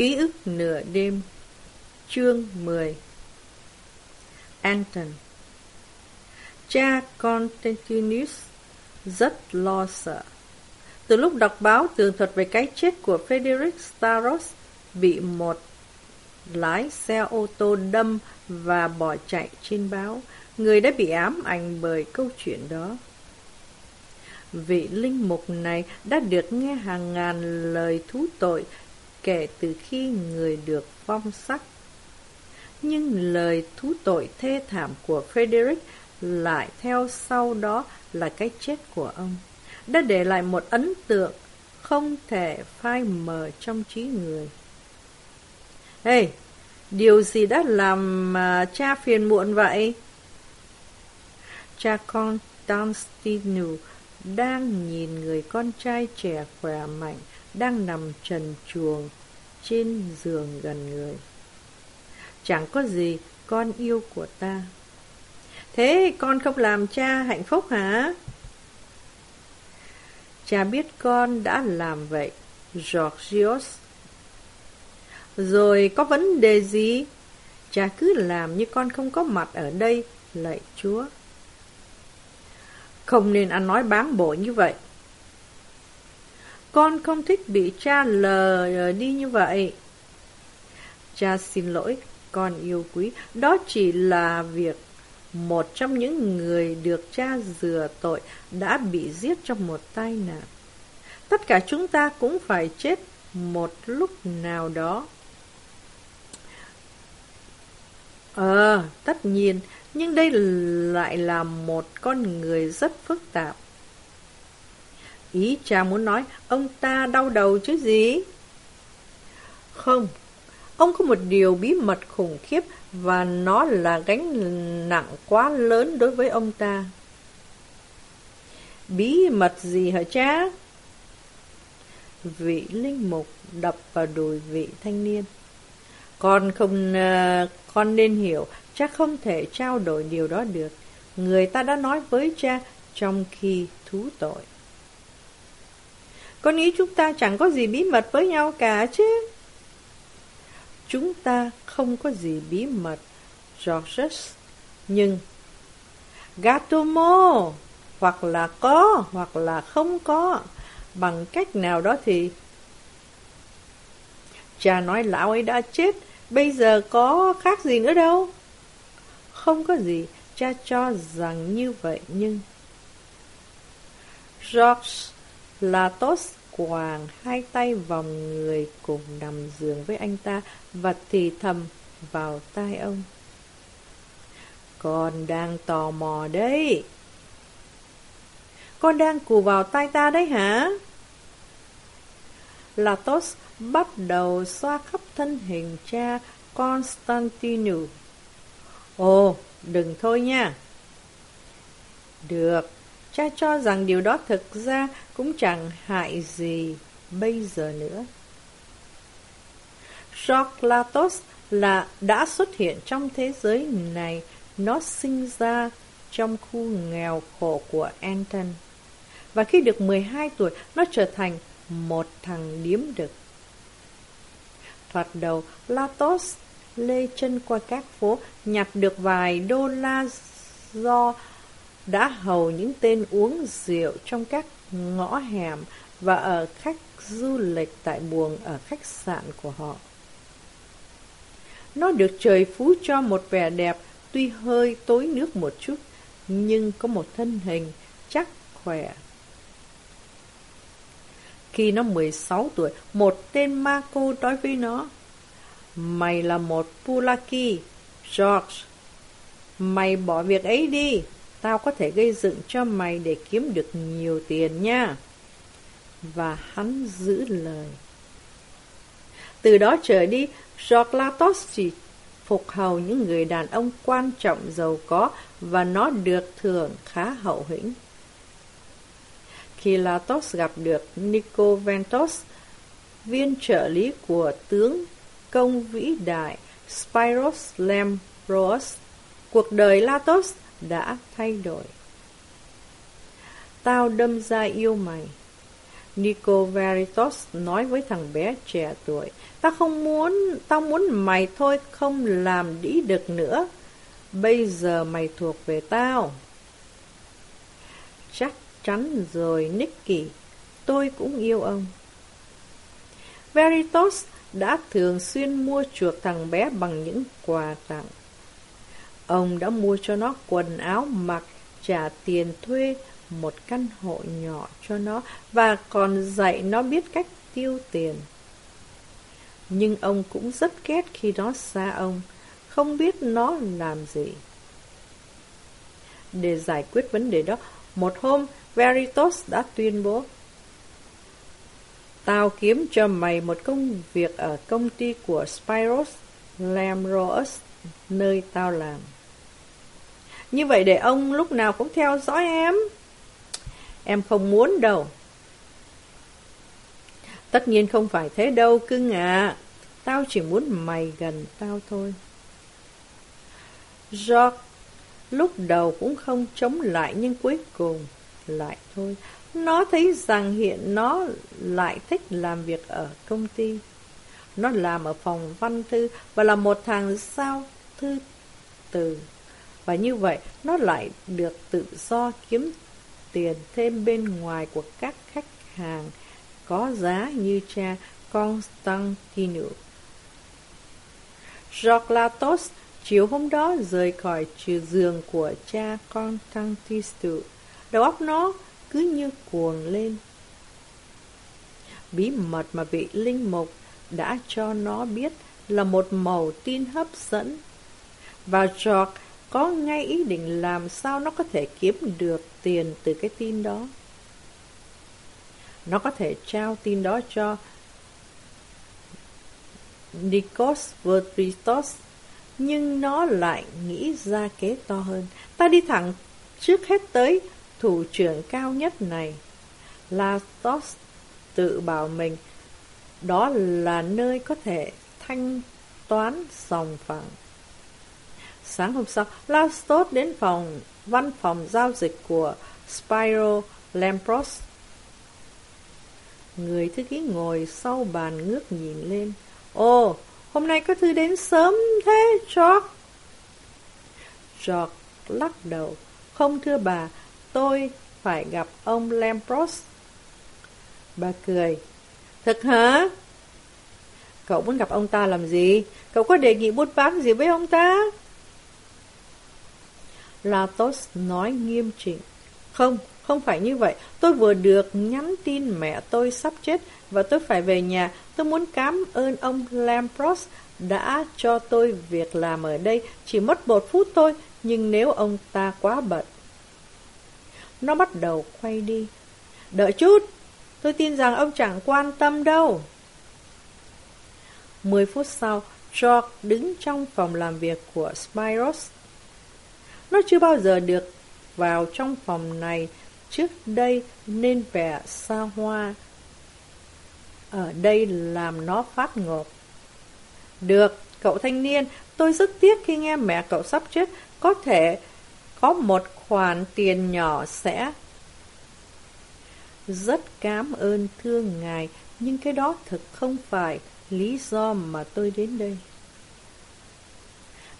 Ký ức nửa đêm Chương 10 Anton Cha Constantinus rất lo sợ. Từ lúc đọc báo tường thuật về cái chết của Frederick Staros bị một lái xe ô tô đâm và bỏ chạy trên báo, người đã bị ám ảnh bởi câu chuyện đó. Vị linh mục này đã được nghe hàng ngàn lời thú tội kể từ khi người được phong sắc. Nhưng lời thú tội thê thảm của Frederick lại theo sau đó là cái chết của ông, đã để lại một ấn tượng không thể phai mờ trong trí người. Ê, điều gì đã làm cha phiền muộn vậy? Cha con Constantinu đang nhìn người con trai trẻ khỏe mạnh đang nằm trần chuồng trên giường gần người. Chẳng có gì con yêu của ta. Thế con không làm cha hạnh phúc hả? Cha biết con đã làm vậy, Georgios. Rồi có vấn đề gì? Cha cứ làm như con không có mặt ở đây, lạy Chúa. Không nên ăn nói bám bổ như vậy. Con không thích bị cha lờ đi như vậy. Cha xin lỗi, con yêu quý, đó chỉ là việc một trong những người được cha dừa tội đã bị giết trong một tai nạn. Tất cả chúng ta cũng phải chết một lúc nào đó. Ờ, tất nhiên, nhưng đây lại là một con người rất phức tạp. Ý cha muốn nói ông ta đau đầu chứ gì? Không, ông có một điều bí mật khủng khiếp và nó là gánh nặng quá lớn đối với ông ta. Bí mật gì hả cha? Vị linh mục đập vào đùi vị thanh niên. Con không... Ờ, con nên hiểu, cha không thể trao đổi điều đó được. Người ta đã nói với cha trong khi thú tội. Con nghĩ chúng ta chẳng có gì bí mật với nhau cả chứ. Chúng ta không có gì bí mật, Georges. Nhưng, Gatomo, hoặc là có, hoặc là không có, bằng cách nào đó thì... Cha nói lão ấy đã chết, bây giờ có khác gì nữa đâu. Không có gì, cha cho rằng như vậy nhưng... George Latos quàng hai tay vòng người cùng nằm giường với anh ta và thì thầm vào tai ông. Con đang tò mò đấy. Con đang cù vào tai ta đấy hả? Latos bắt đầu xoa khắp thân hình cha Constantinu. Ồ, đừng thôi nha. Được, cha cho rằng điều đó thực ra cũng chẳng hại gì bây giờ nữa. Socrates là đã xuất hiện trong thế giới này, nó sinh ra trong khu nghèo khổ của Anton. Và khi được 12 tuổi, nó trở thành một thằng điếm đực. Thoạt đầu, Latos lê chân qua các phố, nhặt được vài đô la do đã hầu những tên uống rượu trong các ngõ hẻm và ở khách du lịch tại buồng ở khách sạn của họ. Nó được trời phú cho một vẻ đẹp tuy hơi tối nước một chút, nhưng có một thân hình chắc khỏe. Khi nó 16 tuổi, một tên ma cô nói với nó, Mày là một Pulaki, George. Mày bỏ việc ấy đi, tao có thể gây dựng cho mày để kiếm được nhiều tiền nha. Và hắn giữ lời. Từ đó trở đi, George Latos chỉ phục hầu những người đàn ông quan trọng giàu có và nó được thưởng khá hậu hĩnh. Khi Latos gặp được Nico Ventos, viên trợ lý của tướng công vĩ đại Spiros Lambros, cuộc đời Latos đã thay đổi. Tao đâm ra yêu mày. Nico Veritas nói với thằng bé trẻ tuổi. Tao không muốn, tao muốn mày thôi, không làm đĩ được nữa. Bây giờ mày thuộc về tao. Chắc chắn rồi, Nicky. Tôi cũng yêu ông. Veritas đã thường xuyên mua chuộc thằng bé bằng những quà tặng. Ông đã mua cho nó quần áo mặc, trả tiền thuê một căn hộ nhỏ cho nó và còn dạy nó biết cách tiêu tiền. Nhưng ông cũng rất ghét khi nó xa ông, không biết nó làm gì. Để giải quyết vấn đề đó, một hôm Veritas đã tuyên bố Tao kiếm cho mày một công việc ở công ty của Spiros Lamrous, nơi tao làm. Như vậy để ông lúc nào cũng theo dõi em. Em không muốn đâu. Tất nhiên không phải thế đâu, cưng ạ. Tao chỉ muốn mày gần tao thôi. George lúc đầu cũng không chống lại nhưng cuối cùng lại thôi. Nó thấy rằng hiện nó lại thích làm việc ở công ty. Nó làm ở phòng văn thư và là một thằng sao thư từ. Và như vậy, nó lại được tự do kiếm tiền thêm bên ngoài của các khách hàng có giá như cha Constantinus. Joclatos chiều hôm đó rời khỏi trừ giường của cha Constantinus. Đầu óc nó cứ như cuồng lên. Bí mật mà vị linh mục đã cho nó biết là một màu tin hấp dẫn. Và George có ngay ý định làm sao nó có thể kiếm được tiền từ cái tin đó. Nó có thể trao tin đó cho Nikos Vertritos, nhưng nó lại nghĩ ra kế to hơn. Ta đi thẳng trước hết tới thủ trưởng cao nhất này. Latos tự bảo mình đó là nơi có thể thanh toán sòng phẳng. Sáng hôm sau, Lastos đến phòng văn phòng giao dịch của Spiro Lampros. Người thư ký ngồi sau bàn ngước nhìn lên. Ồ, hôm nay có thư đến sớm thế, George. George lắc đầu. Không thưa bà, tôi phải gặp ông Lampros. Bà cười. Thật hả? Cậu muốn gặp ông ta làm gì? Cậu có đề nghị buôn bán gì với ông ta? Latos nói nghiêm chỉnh. Không, không phải như vậy. Tôi vừa được nhắn tin mẹ tôi sắp chết và tôi phải về nhà. Tôi muốn cảm ơn ông Lampros đã cho tôi việc làm ở đây. Chỉ mất một phút thôi, nhưng nếu ông ta quá bận. Nó bắt đầu quay đi. Đợi chút, tôi tin rằng ông chẳng quan tâm đâu. Mười phút sau, George đứng trong phòng làm việc của Spiros. Nó chưa bao giờ được vào trong phòng này trước đây nên vẻ xa hoa. Ở đây làm nó phát ngột. Được, cậu thanh niên, tôi rất tiếc khi nghe mẹ cậu sắp chết, có thể có một khoản tiền nhỏ sẽ... Rất cảm ơn thương ngài, nhưng cái đó thực không phải lý do mà tôi đến đây.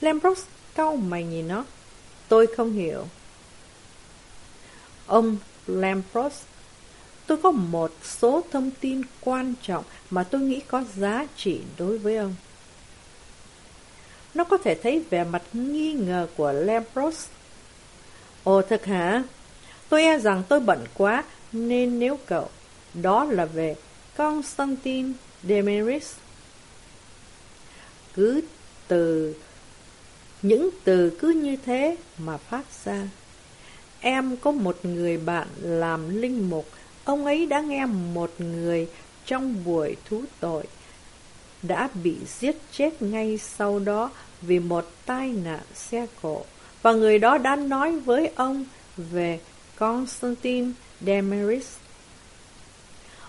Lambros cau mày nhìn nó. Tôi không hiểu. Ông Lampros, tôi có một số thông tin quan trọng mà tôi nghĩ có giá trị đối với ông. Nó có thể thấy vẻ mặt nghi ngờ của Lampros. Ồ thật hả? Tôi e rằng tôi bận quá, nên nếu cậu, đó là về Constantine Demeris. Cứ từ những từ cứ như thế mà phát ra. Em có một người bạn làm linh mục, ông ấy đã nghe một người trong buổi thú tội đã bị giết chết ngay sau đó vì một tai nạn xe cộ. Và người đó đã nói với ông về Constantine Demeris.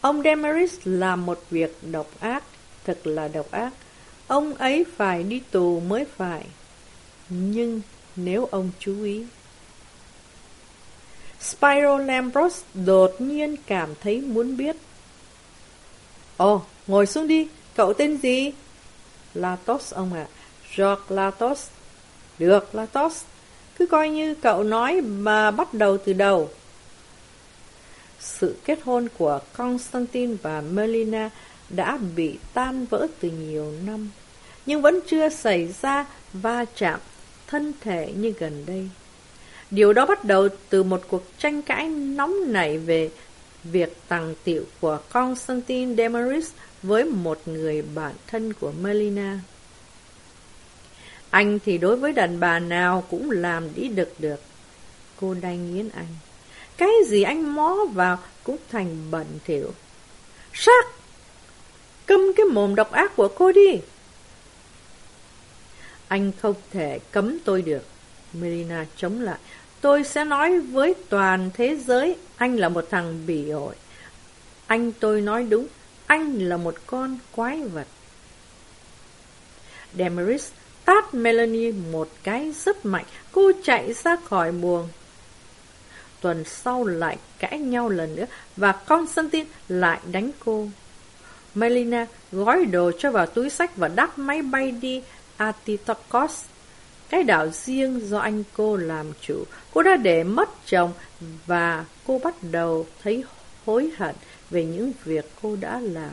Ông Demeris làm một việc độc ác, thật là độc ác. Ông ấy phải đi tù mới phải. Nhưng nếu ông chú ý Spyro Lambros đột nhiên cảm thấy muốn biết Ồ, ngồi xuống đi, cậu tên gì? Latos ông ạ, à. George Latos. Được, Latos. Cứ coi như cậu nói mà bắt đầu từ đầu. Sự kết hôn của Constantine và Melina đã bị tan vỡ từ nhiều năm, nhưng vẫn chưa xảy ra va chạm thân thể như gần đây. Điều đó bắt đầu từ một cuộc tranh cãi nóng nảy về việc tàng tiệu của Constantine Demaris với một người bạn thân của Melina. Anh thì đối với đàn bà nào cũng làm đi được được. Cô đanh nghiến anh. Cái gì anh mó vào cũng thành bẩn thỉu. Sắc! Câm cái mồm độc ác của cô đi! Anh không thể cấm tôi được. Melina chống lại. Tôi sẽ nói với toàn thế giới anh là một thằng bỉ ổi. Anh tôi nói đúng, anh là một con quái vật. Demaris tát Melanie một cái rất mạnh, cô chạy ra khỏi buồng. Tuần sau lại cãi nhau lần nữa và Constantine lại đánh cô. Melina gói đồ cho vào túi sách và đáp máy bay đi Atitokos cái đảo riêng do anh cô làm chủ, cô đã để mất chồng và cô bắt đầu thấy hối hận về những việc cô đã làm.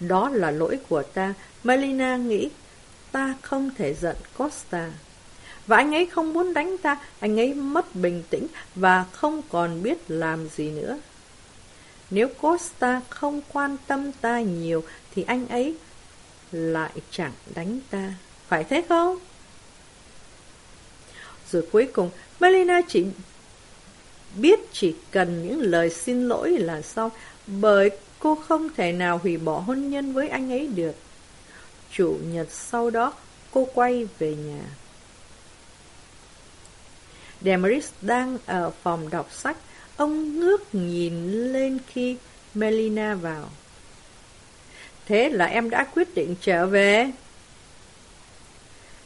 Đó là lỗi của ta, Melina nghĩ ta không thể giận Costa. Và anh ấy không muốn đánh ta, anh ấy mất bình tĩnh và không còn biết làm gì nữa. Nếu Costa không quan tâm ta nhiều thì anh ấy lại chẳng đánh ta. Phải thế không? Rồi cuối cùng, Melina chỉ biết chỉ cần những lời xin lỗi là xong, bởi cô không thể nào hủy bỏ hôn nhân với anh ấy được. Chủ nhật sau đó, cô quay về nhà. Demaris đang ở phòng đọc sách. Ông ngước nhìn lên khi Melina vào. Thế là em đã quyết định trở về?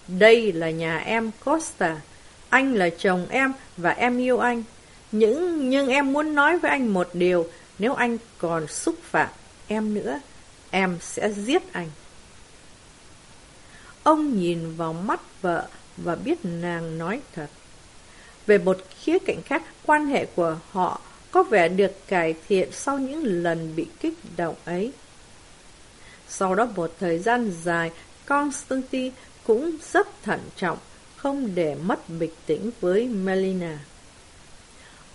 Đây là nhà em Costa. Anh là chồng em và em yêu anh. những nhưng em muốn nói với anh một điều. Nếu anh còn xúc phạm em nữa, em sẽ giết anh. Ông nhìn vào mắt vợ và biết nàng nói thật. Về một khía cạnh khác, quan hệ của họ có vẻ được cải thiện sau những lần bị kích động ấy. Sau đó một thời gian dài, Constantine cũng rất thận trọng, không để mất bình tĩnh với Melina.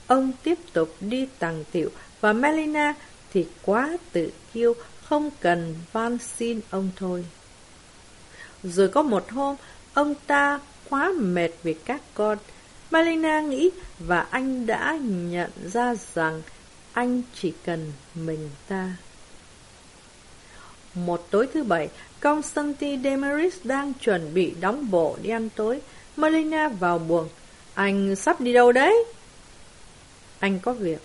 Ông tiếp tục đi tàng tiểu và Melina thì quá tự kiêu, không cần van xin ông thôi. Rồi có một hôm, ông ta quá mệt vì các con. Melina nghĩ và anh đã nhận ra rằng anh chỉ cần mình ta. Một tối thứ bảy, Constantine Demaris đang chuẩn bị đóng bộ đi ăn tối. Melina vào buồng. Anh sắp đi đâu đấy? Anh có việc.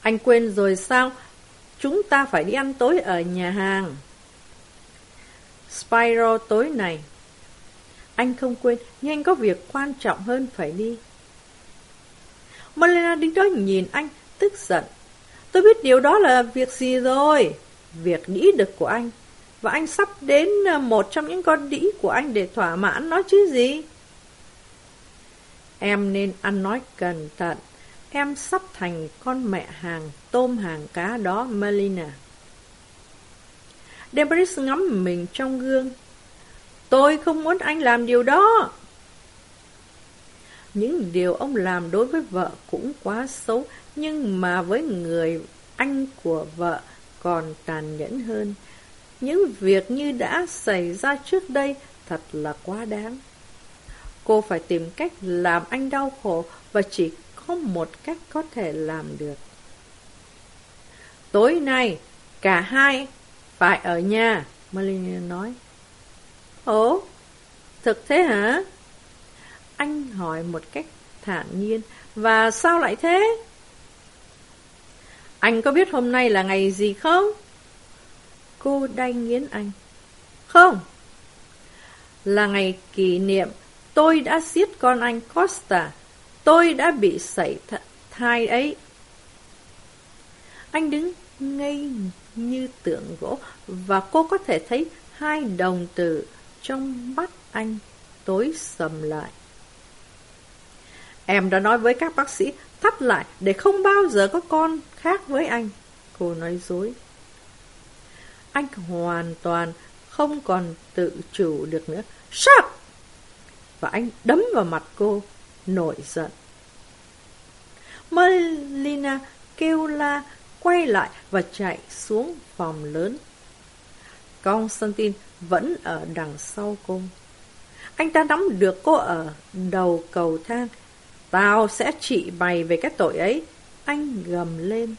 Anh quên rồi sao? Chúng ta phải đi ăn tối ở nhà hàng. Spyro tối này. Anh không quên, nhưng anh có việc quan trọng hơn phải đi. Melina đứng đó nhìn anh, tức giận. Tôi biết điều đó là việc gì rồi. Việc đĩ được của anh và anh sắp đến à, một trong những con đĩ của anh để thỏa mãn nó chứ gì. Em nên ăn nói cẩn thận. Em sắp thành con mẹ hàng tôm hàng cá đó, Melina. Debris ngắm mình trong gương. Tôi không muốn anh làm điều đó. Những điều ông làm đối với vợ cũng quá xấu, nhưng mà với người anh của vợ còn tàn nhẫn hơn. Những việc như đã xảy ra trước đây thật là quá đáng. Cô phải tìm cách làm anh đau khổ và chỉ có một cách có thể làm được. Tối nay, cả hai phải ở nhà, Melina nói. Ồ, thực thế hả? Anh hỏi một cách thản nhiên, và sao lại thế? Anh có biết hôm nay là ngày gì không? Cô đanh nghiến anh. Không. Là ngày kỷ niệm tôi đã giết con anh Costa. Tôi đã bị sảy th thai ấy. Anh đứng ngây như tượng gỗ và cô có thể thấy hai đồng tử trong mắt anh tối sầm lại. Em đã nói với các bác sĩ thắt lại để không bao giờ có con khác với anh. Cô nói dối. Anh hoàn toàn không còn tự chủ được nữa. Shut! Và anh đấm vào mặt cô, nổi giận. Melina kêu la, quay lại và chạy xuống phòng lớn. Constantine vẫn ở đằng sau cô. Anh ta nắm được cô ở đầu cầu thang. Tao sẽ trị mày về cái tội ấy. Anh gầm lên.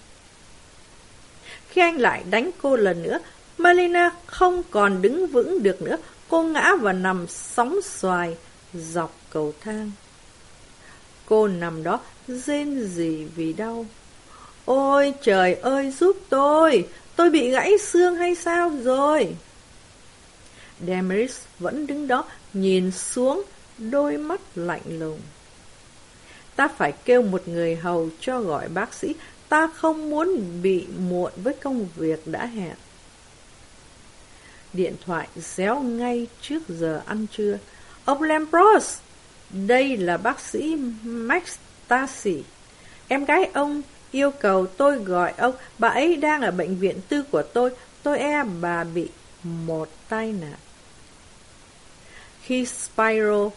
Khi anh lại đánh cô lần nữa, Malina không còn đứng vững được nữa. Cô ngã và nằm sóng xoài dọc cầu thang. Cô nằm đó rên rỉ vì đau. Ôi trời ơi giúp tôi, tôi bị gãy xương hay sao rồi? Damaris vẫn đứng đó nhìn xuống đôi mắt lạnh lùng. Ta phải kêu một người hầu cho gọi bác sĩ, ta không muốn bị muộn với công việc đã hẹn. Điện thoại réo ngay trước giờ ăn trưa. Ông Lambros, đây là bác sĩ Max Tassi Em gái ông yêu cầu tôi gọi ông, bà ấy đang ở bệnh viện tư của tôi, tôi e bà bị một tai nạn. Khi Spyro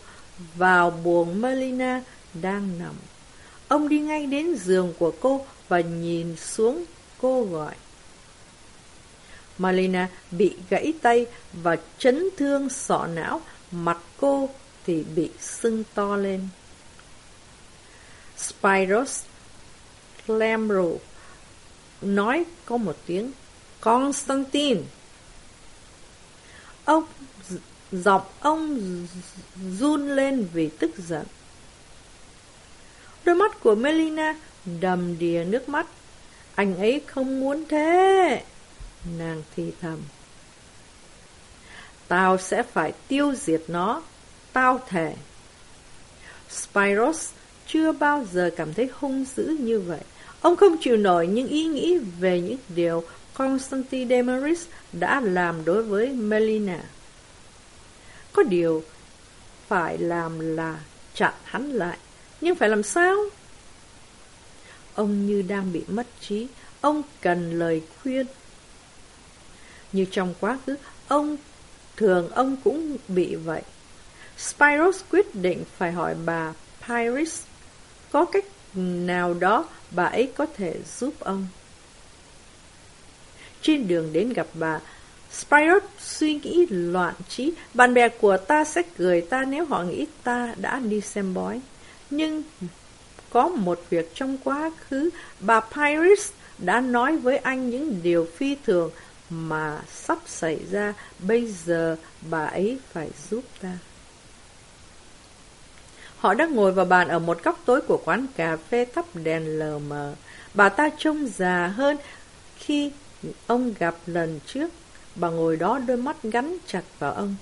vào buồng Melina đang nằm, ông đi ngay đến giường của cô và nhìn xuống cô gọi. Malina bị gãy tay và chấn thương sọ não, mặt cô thì bị sưng to lên. Spiros Clamro nói có một tiếng Constantine. Ông giọng ông run lên vì tức giận. Đôi mắt của Melina đầm đìa nước mắt. Anh ấy không muốn thế. Nàng thì thầm. Tao sẽ phải tiêu diệt nó. Tao thề. Spyros chưa bao giờ cảm thấy hung dữ như vậy. Ông không chịu nổi những ý nghĩ về những điều Constantine Demaris đã làm đối với Melina. Có điều phải làm là chặn hắn lại. Nhưng phải làm sao? Ông như đang bị mất trí. Ông cần lời khuyên. Như trong quá khứ, ông thường ông cũng bị vậy. Spiros quyết định phải hỏi bà Pyris có cách nào đó bà ấy có thể giúp ông. Trên đường đến gặp bà, Spiros suy nghĩ loạn trí, bạn bè của ta sẽ cười ta nếu họ nghĩ ta đã đi xem bói. Nhưng có một việc trong quá khứ, bà Pyrrhus đã nói với anh những điều phi thường mà sắp xảy ra, bây giờ bà ấy phải giúp ta. Họ đang ngồi vào bàn ở một góc tối của quán cà phê thắp đèn lờ mờ. Bà ta trông già hơn khi ông gặp lần trước. Bà ngồi đó đôi mắt gắn chặt vào ông.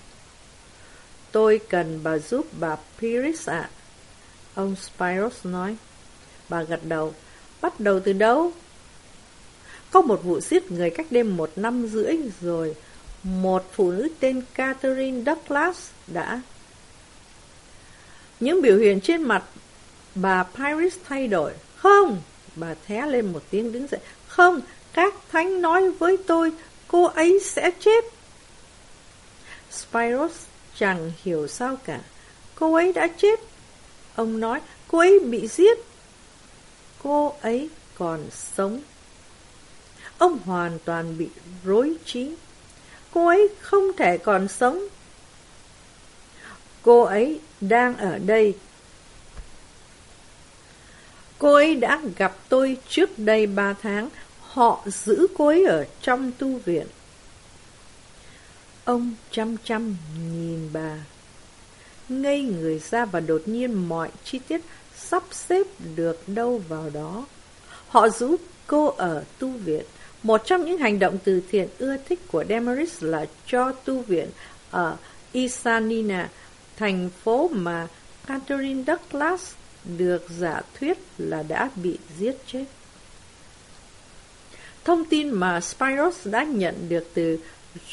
Tôi cần bà giúp bà Pyrrhus ạ. Ông Spiros nói. Bà gật đầu. Bắt đầu từ đâu? Có một vụ giết người cách đêm một năm rưỡi rồi. Một phụ nữ tên Catherine Douglas đã những biểu hiện trên mặt bà Pyrrhus thay đổi. Không! Bà thé lên một tiếng đứng dậy. Không! Các thánh nói với tôi, cô ấy sẽ chết. Spiros chẳng hiểu sao cả. Cô ấy đã chết. Ông nói, cô ấy bị giết. Cô ấy còn sống. Ông hoàn toàn bị rối trí. Cô ấy không thể còn sống. Cô ấy đang ở đây. Cô ấy đã gặp tôi trước đây ba tháng. Họ giữ cô ấy ở trong tu viện. Ông chăm chăm nhìn bà. Ngây người ra và đột nhiên mọi chi tiết sắp xếp được đâu vào đó. Họ giúp cô ở tu viện. Một trong những hành động từ thiện ưa thích của Demaris là cho tu viện ở Isanina, thành phố mà Catherine Douglas được giả thuyết là đã bị giết chết. Thông tin mà Spiros đã nhận được từ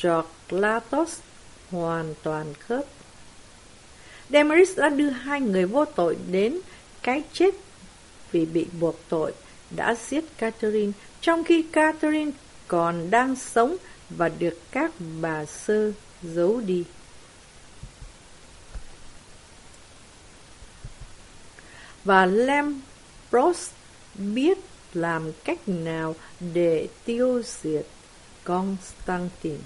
George Latos hoàn toàn khớp. Demeris đã đưa hai người vô tội đến cái chết vì bị buộc tội, đã giết Catherine, trong khi Catherine còn đang sống và được các bà sơ giấu đi. Và Lambros biết làm cách nào để tiêu diệt Constantine.